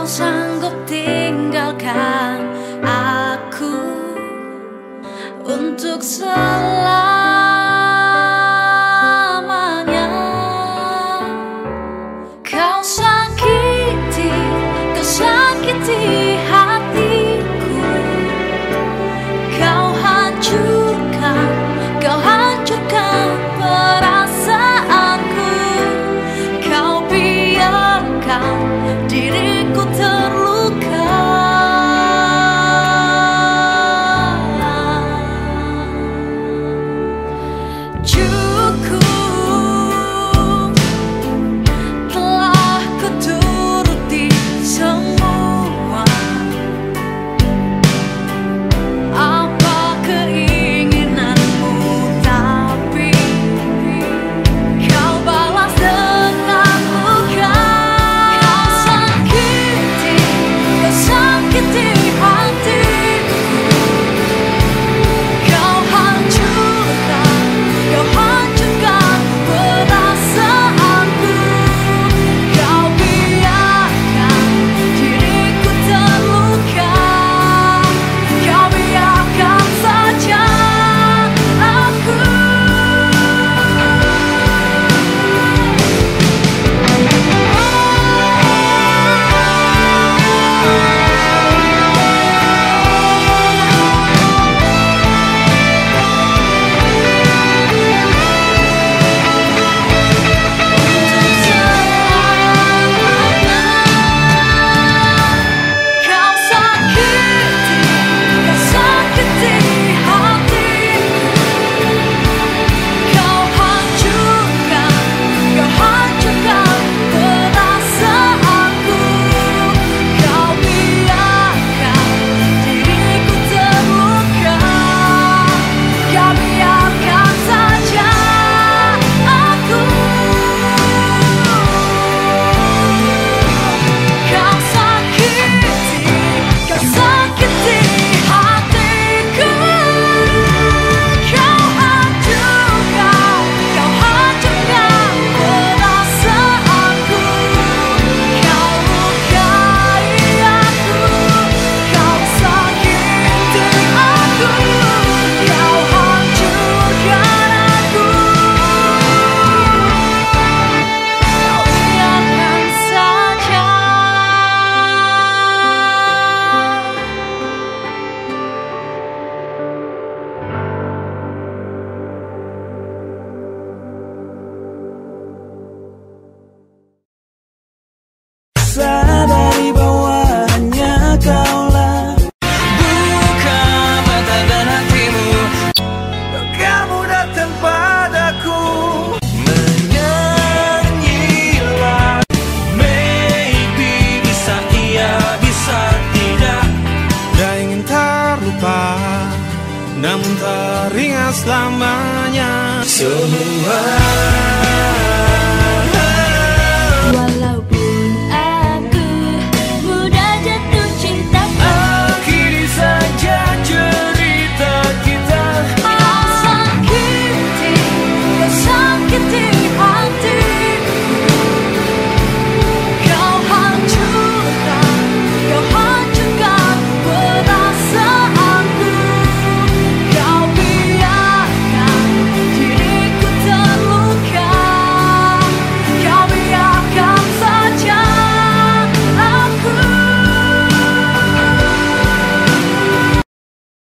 kau sanggup tinggalkan aku untuk selamanya. Selamanya. Semua